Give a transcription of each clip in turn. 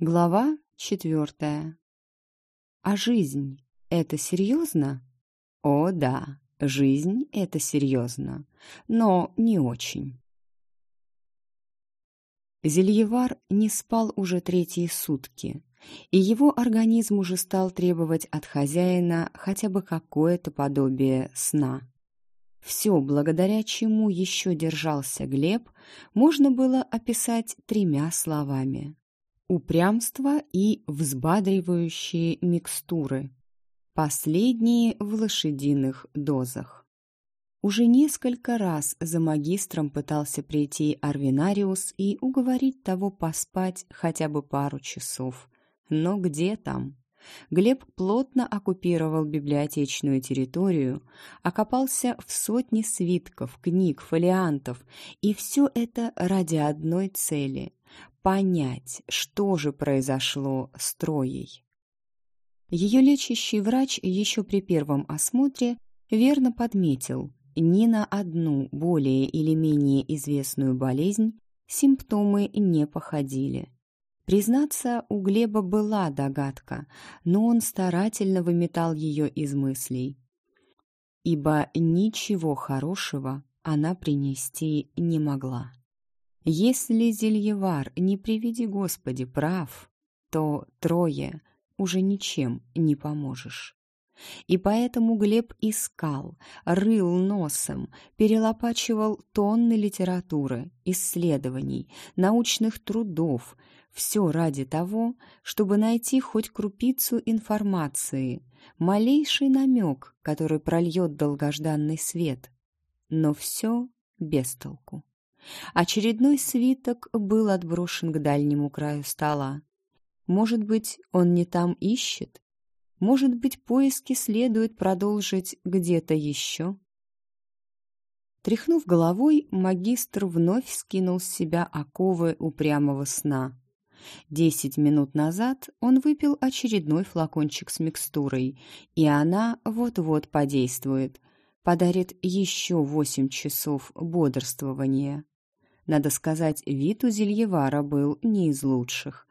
Глава четвертая. А жизнь — это серьезно? О, да, жизнь — это серьезно, но не очень. Зельевар не спал уже третьи сутки, и его организм уже стал требовать от хозяина хотя бы какое-то подобие сна. Все, благодаря чему еще держался Глеб, можно было описать тремя словами упрямство и взбадривающие микстуры. Последние в лошадиных дозах. Уже несколько раз за магистром пытался прийти Арвинариус и уговорить того поспать хотя бы пару часов. Но где там? Глеб плотно оккупировал библиотечную территорию, окопался в сотни свитков, книг, фолиантов, и все это ради одной цели понять, что же произошло с Троей. Ее лечащий врач еще при первом осмотре верно подметил, ни на одну более или менее известную болезнь симптомы не походили. Признаться, у Глеба была догадка, но он старательно выметал ее из мыслей, ибо ничего хорошего она принести не могла. Если Зельевар, не приведи Господи, прав, то трое уже ничем не поможешь. И поэтому Глеб искал, рыл носом, перелопачивал тонны литературы, исследований, научных трудов, все ради того, чтобы найти хоть крупицу информации, малейший намек, который прольет долгожданный свет. Но все без толку. Очередной свиток был отброшен к дальнему краю стола. Может быть, он не там ищет? Может быть, поиски следует продолжить где-то еще? Тряхнув головой, магистр вновь скинул с себя оковы упрямого сна. Десять минут назад он выпил очередной флакончик с микстурой, и она вот-вот подействует, подарит еще восемь часов бодрствования. Надо сказать, вид у Зельевара был не из лучших.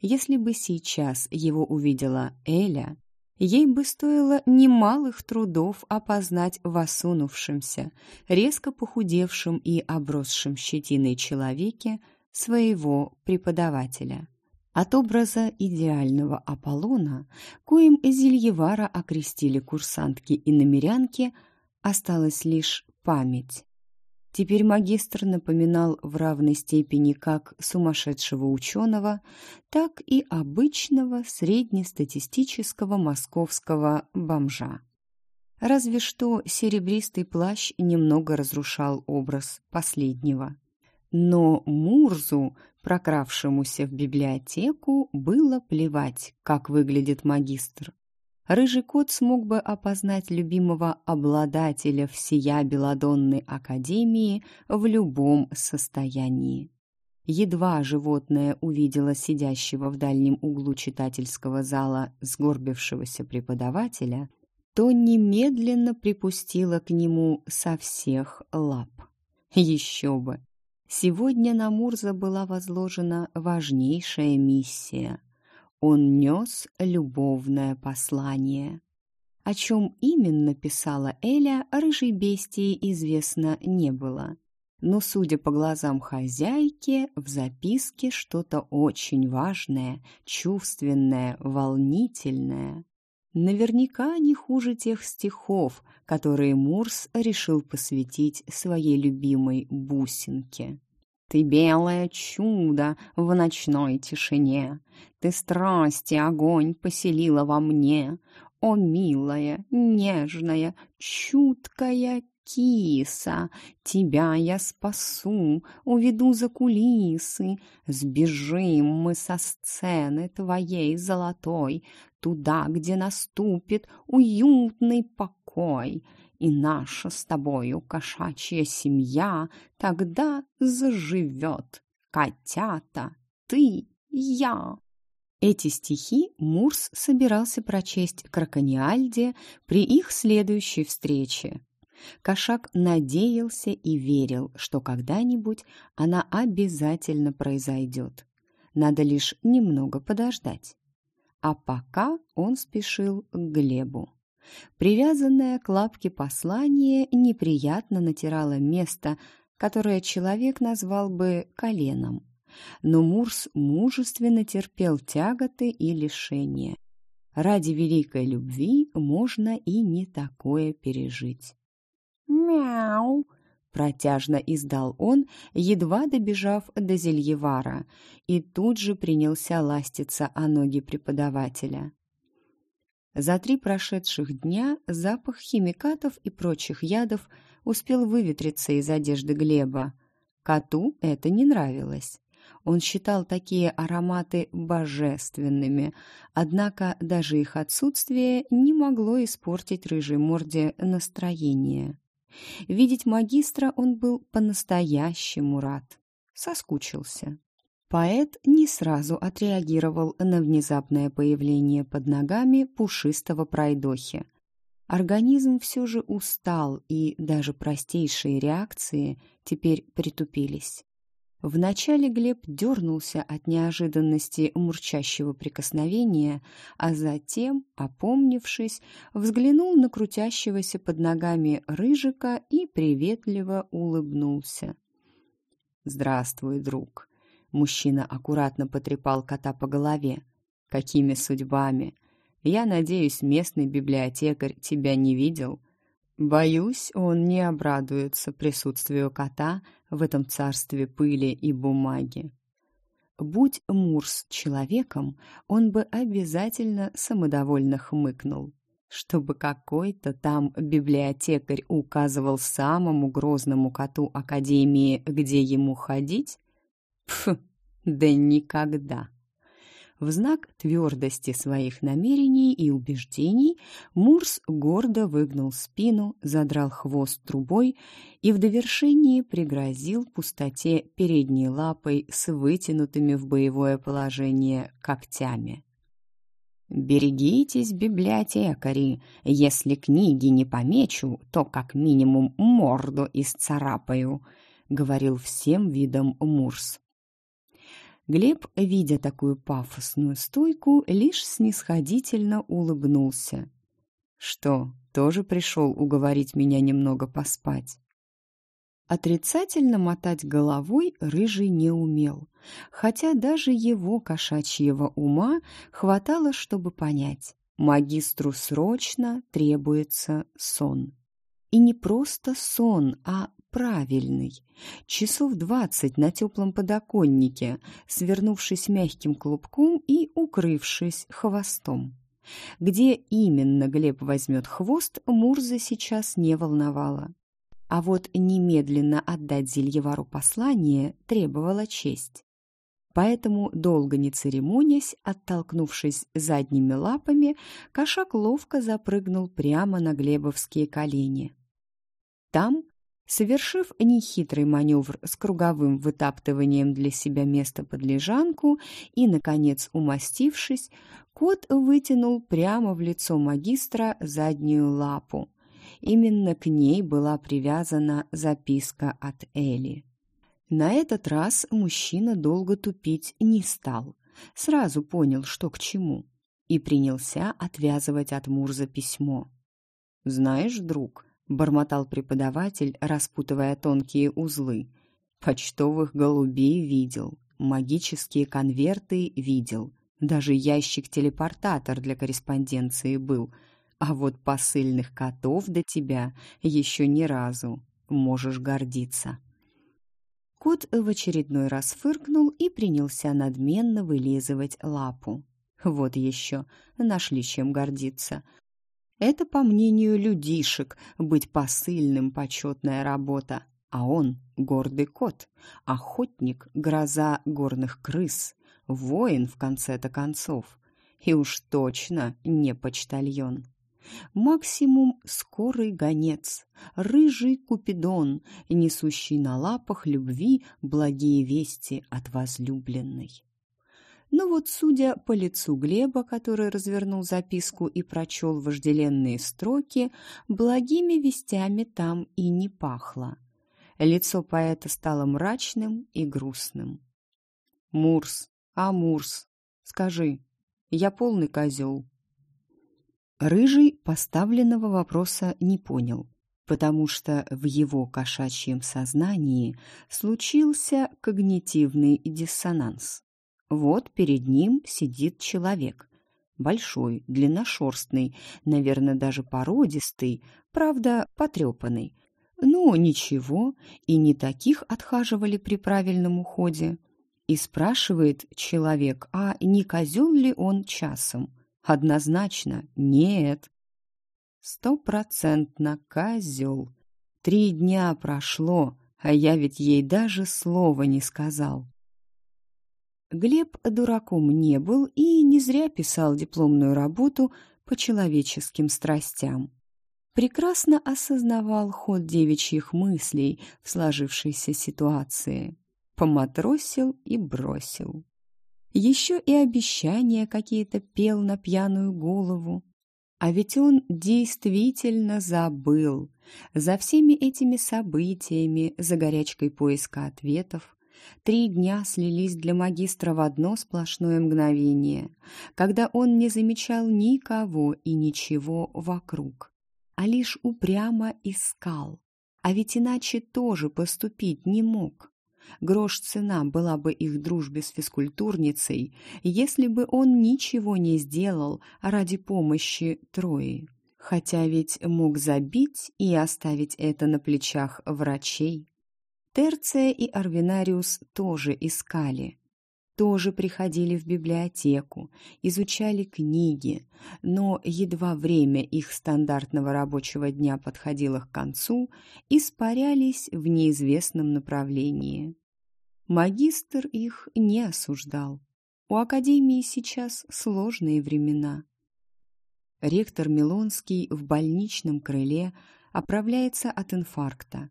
Если бы сейчас его увидела Эля, ей бы стоило немалых трудов опознать в осунувшемся, резко похудевшем и обросшем щетиной человеке своего преподавателя. От образа идеального Аполлона, коим Зельевара окрестили курсантки и намерянки, осталась лишь память. Теперь магистр напоминал в равной степени как сумасшедшего ученого, так и обычного среднестатистического московского бомжа. Разве что серебристый плащ немного разрушал образ последнего. Но Мурзу, прокравшемуся в библиотеку, было плевать, как выглядит магистр рыжий кот смог бы опознать любимого обладателя всея Беладонной Академии в любом состоянии. Едва животное увидело сидящего в дальнем углу читательского зала сгорбившегося преподавателя, то немедленно припустило к нему со всех лап. Еще бы! Сегодня на Мурза была возложена важнейшая миссия — он нес любовное послание. О чем именно писала Эля, рыжей бестии известно не было. Но, судя по глазам хозяйки, в записке что-то очень важное, чувственное, волнительное. Наверняка не хуже тех стихов, которые Мурс решил посвятить своей любимой бусинке. Ты белое чудо в ночной тишине, Ты страсти огонь поселила во мне, О, милая, нежная, чуткая киса, Тебя я спасу, уведу за кулисы, Сбежим мы со сцены твоей золотой, Туда, где наступит уютный покой — и наша с тобою кошачья семья тогда заживет. Котята, ты, я. Эти стихи Мурс собирался прочесть Кракониальде при их следующей встрече. Кошак надеялся и верил, что когда-нибудь она обязательно произойдет. Надо лишь немного подождать. А пока он спешил к Глебу. Привязанное к лапке послание неприятно натирало место, которое человек назвал бы коленом. Но Мурс мужественно терпел тяготы и лишения. Ради великой любви можно и не такое пережить. «Мяу!» — протяжно издал он, едва добежав до зельевара, и тут же принялся ластиться о ноги преподавателя. За три прошедших дня запах химикатов и прочих ядов успел выветриться из одежды Глеба. Коту это не нравилось. Он считал такие ароматы божественными, однако даже их отсутствие не могло испортить рыжей морде настроение. Видеть магистра он был по-настоящему рад. Соскучился. Поэт не сразу отреагировал на внезапное появление под ногами пушистого пройдохи. Организм все же устал, и даже простейшие реакции теперь притупились. Вначале Глеб дернулся от неожиданности мурчащего прикосновения, а затем, опомнившись, взглянул на крутящегося под ногами рыжика и приветливо улыбнулся. «Здравствуй, друг!» Мужчина аккуратно потрепал кота по голове. «Какими судьбами? Я надеюсь, местный библиотекарь тебя не видел?» Боюсь, он не обрадуется присутствию кота в этом царстве пыли и бумаги. Будь Мурс человеком, он бы обязательно самодовольно хмыкнул. Чтобы какой-то там библиотекарь указывал самому грозному коту Академии, где ему ходить, Пф, да никогда. В знак твердости своих намерений и убеждений Мурс гордо выгнул спину, задрал хвост трубой и в довершении пригрозил пустоте передней лапой с вытянутыми в боевое положение когтями. «Берегитесь, библиотекари! Если книги не помечу, то как минимум морду исцарапаю», — говорил всем видом Мурс. Глеб, видя такую пафосную стойку, лишь снисходительно улыбнулся. «Что, тоже пришел уговорить меня немного поспать?» Отрицательно мотать головой Рыжий не умел, хотя даже его кошачьего ума хватало, чтобы понять. Магистру срочно требуется сон. И не просто сон, а правильный. Часов двадцать на теплом подоконнике, свернувшись мягким клубком и укрывшись хвостом. Где именно Глеб возьмет хвост, Мурза сейчас не волновала. А вот немедленно отдать Зельевару послание требовала честь. Поэтому, долго не церемонясь, оттолкнувшись задними лапами, кошак ловко запрыгнул прямо на глебовские колени. Там Совершив нехитрый маневр с круговым вытаптыванием для себя места под лежанку и, наконец, умастившись, кот вытянул прямо в лицо магистра заднюю лапу. Именно к ней была привязана записка от Эли. На этот раз мужчина долго тупить не стал. Сразу понял, что к чему, и принялся отвязывать от Мурза письмо. «Знаешь, друг», — бормотал преподаватель, распутывая тонкие узлы. «Почтовых голубей видел, магические конверты видел, даже ящик-телепортатор для корреспонденции был, а вот посыльных котов до тебя еще ни разу. Можешь гордиться». Кот в очередной раз фыркнул и принялся надменно вылизывать лапу. Вот еще, нашли чем гордиться. Это, по мнению людишек, быть посыльным почетная работа. А он — гордый кот, охотник, гроза горных крыс, воин в конце-то концов. И уж точно не почтальон. Максимум скорый гонец, рыжий купидон, несущий на лапах любви благие вести от возлюбленной. Но вот, судя по лицу Глеба, который развернул записку и прочел вожделенные строки, благими вестями там и не пахло. Лицо поэта стало мрачным и грустным. «Мурс, Амурс, скажи, я полный козел. Рыжий поставленного вопроса не понял, потому что в его кошачьем сознании случился когнитивный диссонанс. Вот перед ним сидит человек. Большой, длинношерстный, наверное, даже породистый, правда, потрепанный. Ну, ничего, и не таких отхаживали при правильном уходе. И спрашивает человек, а не козел ли он часом? Однозначно нет. Стопроцентно козел. Три дня прошло, а я ведь ей даже слова не сказал. Глеб дураком не был и не зря писал дипломную работу по человеческим страстям. Прекрасно осознавал ход девичьих мыслей в сложившейся ситуации. Поматросил и бросил. Еще и обещания какие-то пел на пьяную голову. А ведь он действительно забыл. За всеми этими событиями, за горячкой поиска ответов, Три дня слились для магистра в одно сплошное мгновение, когда он не замечал никого и ничего вокруг, а лишь упрямо искал. А ведь иначе тоже поступить не мог. Грош цена была бы их дружбе с физкультурницей, если бы он ничего не сделал ради помощи Трои. Хотя ведь мог забить и оставить это на плечах врачей. Терция и Арвинариус тоже искали. Тоже приходили в библиотеку, изучали книги, но едва время их стандартного рабочего дня подходило к концу, испарялись в неизвестном направлении. Магистр их не осуждал. У Академии сейчас сложные времена. Ректор Милонский в больничном крыле оправляется от инфаркта.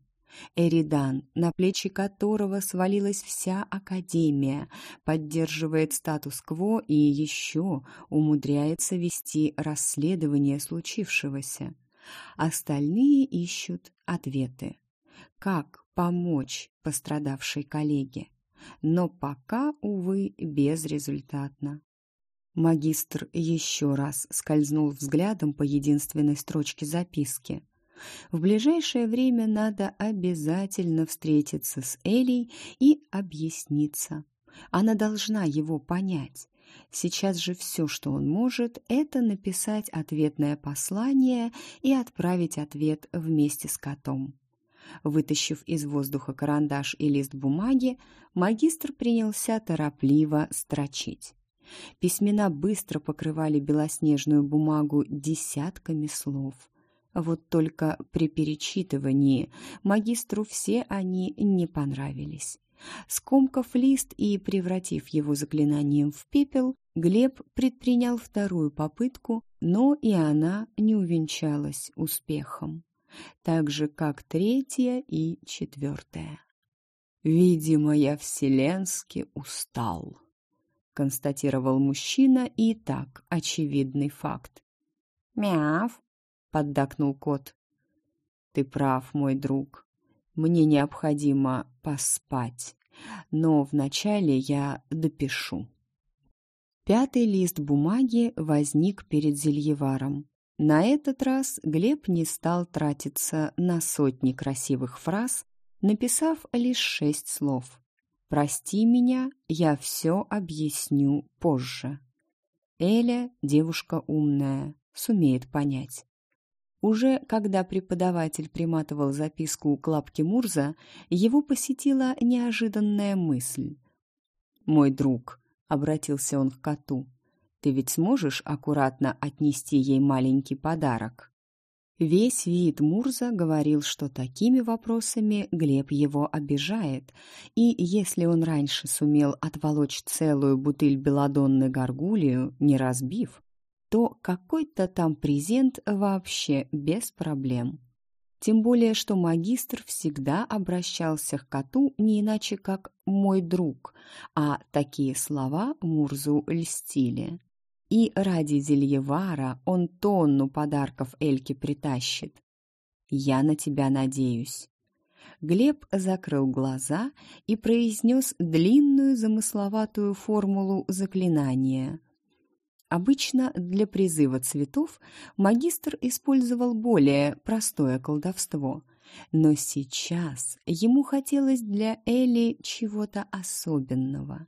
Эридан, на плечи которого свалилась вся Академия, поддерживает статус-кво и еще умудряется вести расследование случившегося. Остальные ищут ответы. Как помочь пострадавшей коллеге? Но пока, увы, безрезультатно. Магистр еще раз скользнул взглядом по единственной строчке записки. В ближайшее время надо обязательно встретиться с Элей и объясниться. Она должна его понять. Сейчас же все, что он может, это написать ответное послание и отправить ответ вместе с котом. Вытащив из воздуха карандаш и лист бумаги, магистр принялся торопливо строчить. Письмена быстро покрывали белоснежную бумагу десятками слов. Вот только при перечитывании магистру все они не понравились. Скомкав лист и превратив его заклинанием в пепел, Глеб предпринял вторую попытку, но и она не увенчалась успехом. Так же, как третья и четвертая. «Видимо, я вселенски устал», — констатировал мужчина и так очевидный факт. «Мяв!» Поддакнул кот. Ты прав, мой друг. Мне необходимо поспать, но вначале я допишу. Пятый лист бумаги возник перед Зельеваром. На этот раз Глеб не стал тратиться на сотни красивых фраз, написав лишь шесть слов. «Прости меня, я все объясню позже». Эля, девушка умная, сумеет понять. Уже когда преподаватель приматывал записку к лапке Мурза, его посетила неожиданная мысль. «Мой друг», — обратился он к коту, — «ты ведь сможешь аккуратно отнести ей маленький подарок?» Весь вид Мурза говорил, что такими вопросами Глеб его обижает, и если он раньше сумел отволочь целую бутыль белодонны горгулию, не разбив, то какой-то там презент вообще без проблем. Тем более, что магистр всегда обращался к коту не иначе, как «мой друг», а такие слова Мурзу льстили. И ради Зельевара он тонну подарков Эльке притащит. «Я на тебя надеюсь». Глеб закрыл глаза и произнес длинную замысловатую формулу заклинания. Обычно для призыва цветов магистр использовал более простое колдовство, но сейчас ему хотелось для Эли чего-то особенного.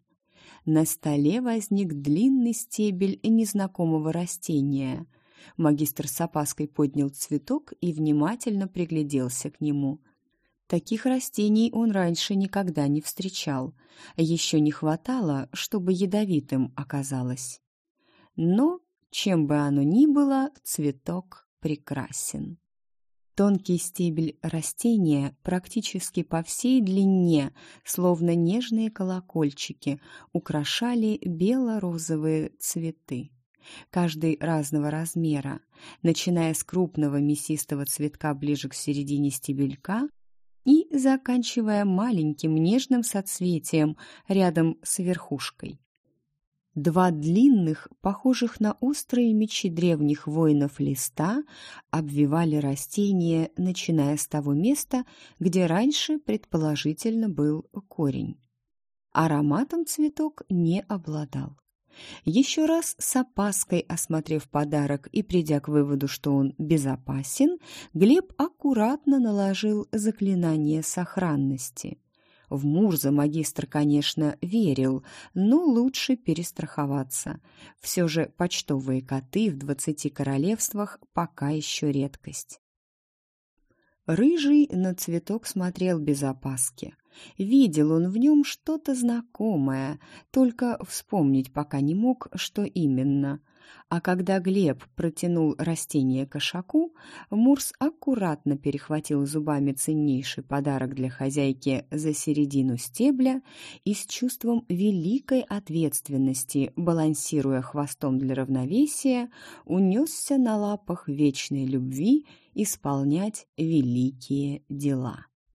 На столе возник длинный стебель незнакомого растения. Магистр с опаской поднял цветок и внимательно пригляделся к нему – Таких растений он раньше никогда не встречал. Еще не хватало, чтобы ядовитым оказалось. Но, чем бы оно ни было, цветок прекрасен. Тонкий стебель растения практически по всей длине, словно нежные колокольчики, украшали бело-розовые цветы. Каждый разного размера, начиная с крупного мясистого цветка ближе к середине стебелька и заканчивая маленьким нежным соцветием рядом с верхушкой. Два длинных, похожих на острые мечи древних воинов листа, обвивали растение, начиная с того места, где раньше, предположительно, был корень. Ароматом цветок не обладал. Еще раз с опаской осмотрев подарок и придя к выводу, что он безопасен, Глеб аккуратно наложил заклинание сохранности. В Мурза магистр, конечно, верил, но лучше перестраховаться. Все же почтовые коты в двадцати королевствах пока еще редкость. Рыжий на цветок смотрел без опаски. Видел он в нем что-то знакомое, только вспомнить пока не мог, что именно. А когда Глеб протянул растение кошаку, Мурс аккуратно перехватил зубами ценнейший подарок для хозяйки за середину стебля и с чувством великой ответственности, балансируя хвостом для равновесия, унесся на лапах вечной любви исполнять великие дела.